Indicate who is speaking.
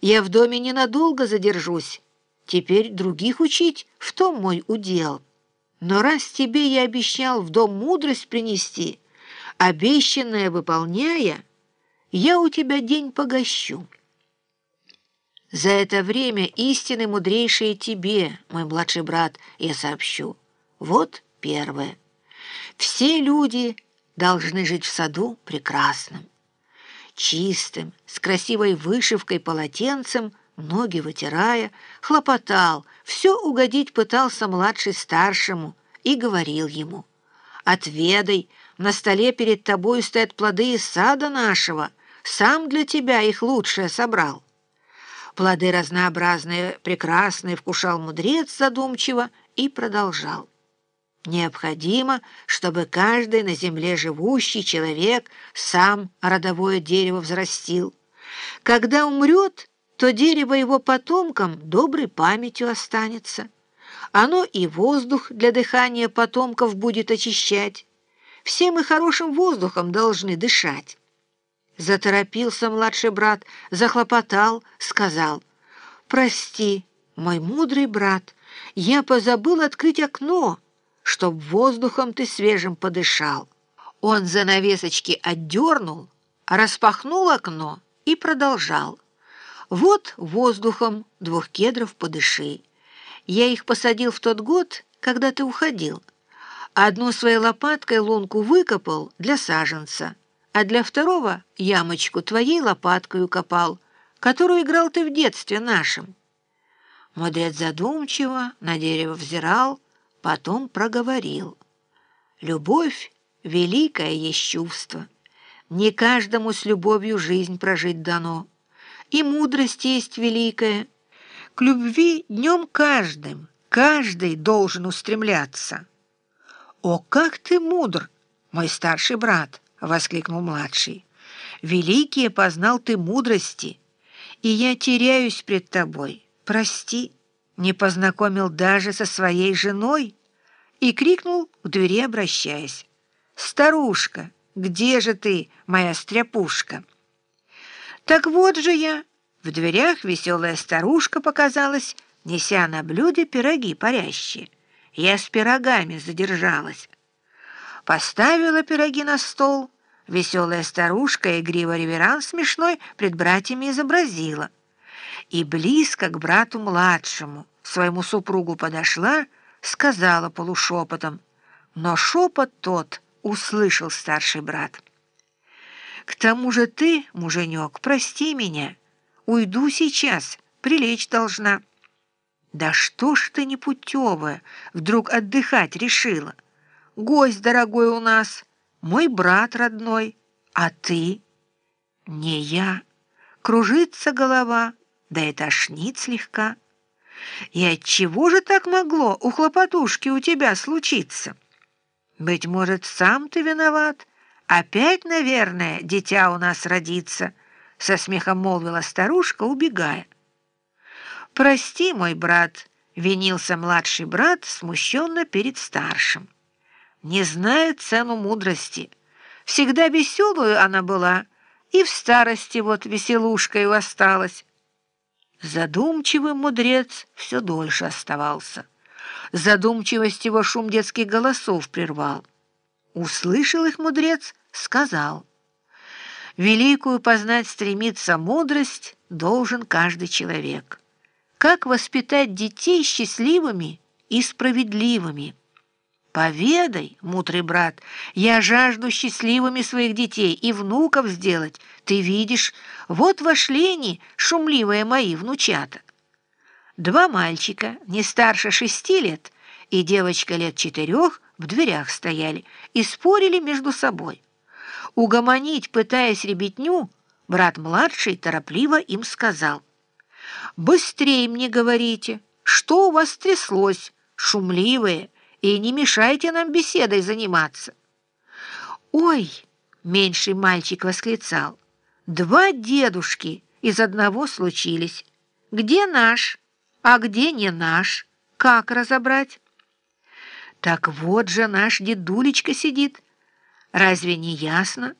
Speaker 1: Я в доме ненадолго задержусь. Теперь других учить в том мой удел. Но раз тебе я обещал в дом мудрость принести, обещанное выполняя, я у тебя день погощу. За это время истины мудрейшие тебе, мой младший брат, я сообщу. Вот первое. Все люди должны жить в саду прекрасным, чистым, с красивой вышивкой полотенцем, ноги вытирая, хлопотал, все угодить пытался младший старшему и говорил ему, «Отведай, на столе перед тобой стоят плоды из сада нашего, сам для тебя их лучшее собрал». Плоды разнообразные, прекрасные, вкушал мудрец задумчиво и продолжал. Необходимо, чтобы каждый на земле живущий человек сам родовое дерево взрастил. Когда умрет, то дерево его потомкам доброй памятью останется. Оно и воздух для дыхания потомков будет очищать. Все мы хорошим воздухом должны дышать. Заторопился младший брат, захлопотал, сказал, «Прости, мой мудрый брат, я позабыл открыть окно» чтоб воздухом ты свежим подышал. Он занавесочки отдернул, распахнул окно и продолжал. Вот воздухом двух кедров подыши. Я их посадил в тот год, когда ты уходил. Одну своей лопаткой лунку выкопал для саженца, а для второго ямочку твоей лопаткой укопал, которую играл ты в детстве нашем. Мудрец задумчиво на дерево взирал, Потом проговорил. «Любовь — великое есть чувство. Не каждому с любовью жизнь прожить дано. И мудрость есть великая. К любви днем каждым, каждый должен устремляться». «О, как ты мудр, мой старший брат!» — воскликнул младший. «Великие познал ты мудрости, и я теряюсь пред тобой. Прости» не познакомил даже со своей женой и крикнул к двери, обращаясь. «Старушка, где же ты, моя стряпушка?» «Так вот же я!» В дверях веселая старушка показалась, неся на блюде пироги парящие. Я с пирогами задержалась. Поставила пироги на стол. Веселая старушка игриво реверанс смешной пред братьями изобразила и близко к брату младшему, своему супругу подошла, сказала полушепотом, но шепот тот услышал старший брат. «К тому же ты, муженек, прости меня, уйду сейчас, прилечь должна». «Да что ж ты непутевая, вдруг отдыхать решила? Гость дорогой у нас, мой брат родной, а ты?» «Не я, кружится голова» да и тошнит слегка. И от чего же так могло у хлопотушки у тебя случиться? Быть может, сам ты виноват? Опять, наверное, дитя у нас родится, — со смехом молвила старушка, убегая. «Прости, мой брат», — винился младший брат, смущенно перед старшим. «Не знает цену мудрости. Всегда веселую она была, и в старости вот веселушкой осталась». Задумчивый мудрец все дольше оставался. Задумчивость его шум детских голосов прервал. Услышал их мудрец, сказал. «Великую познать стремится мудрость должен каждый человек. Как воспитать детей счастливыми и справедливыми?» «Поведай, мудрый брат, я жажду счастливыми своих детей и внуков сделать. Ты видишь, вот вошли они, шумливые мои внучата». Два мальчика, не старше шести лет, и девочка лет четырех в дверях стояли и спорили между собой. Угомонить, пытаясь ребятню, брат младший торопливо им сказал. «Быстрее мне говорите, что у вас тряслось, шумливые?» И не мешайте нам беседой заниматься». «Ой!» — меньший мальчик восклицал. «Два дедушки из одного случились. Где наш, а где не наш? Как разобрать?» «Так вот же наш дедулечка сидит. Разве не ясно?»